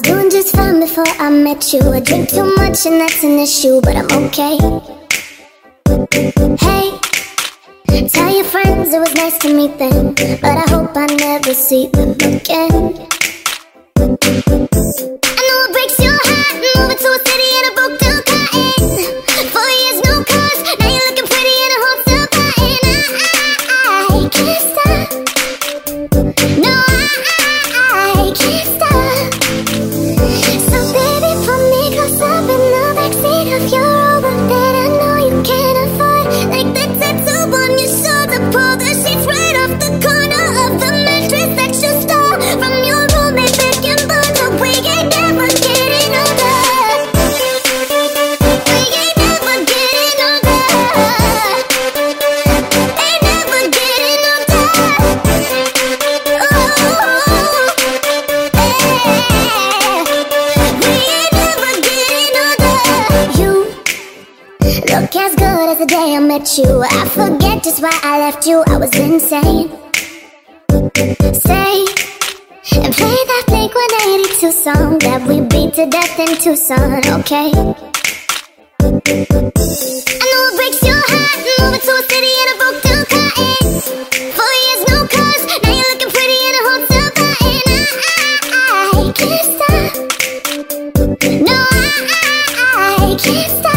just fine before I met you. I drink too much and that's an issue, but I'm okay. Hey, tell your friends it was nice to meet them, but I hope I never see them again. Look as good as the day I met you. I forget just why I left you. I was insane. Say And play that Blink-182 song That we beat to death in Tucson, okay? I know it breaks your heart. Moving to a city in a broke-down car eh? Four years, no cars. Now you're looking pretty in a hotel bar eh? And I, I, I can't stop. No, I, I, I can't stop.